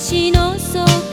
私の底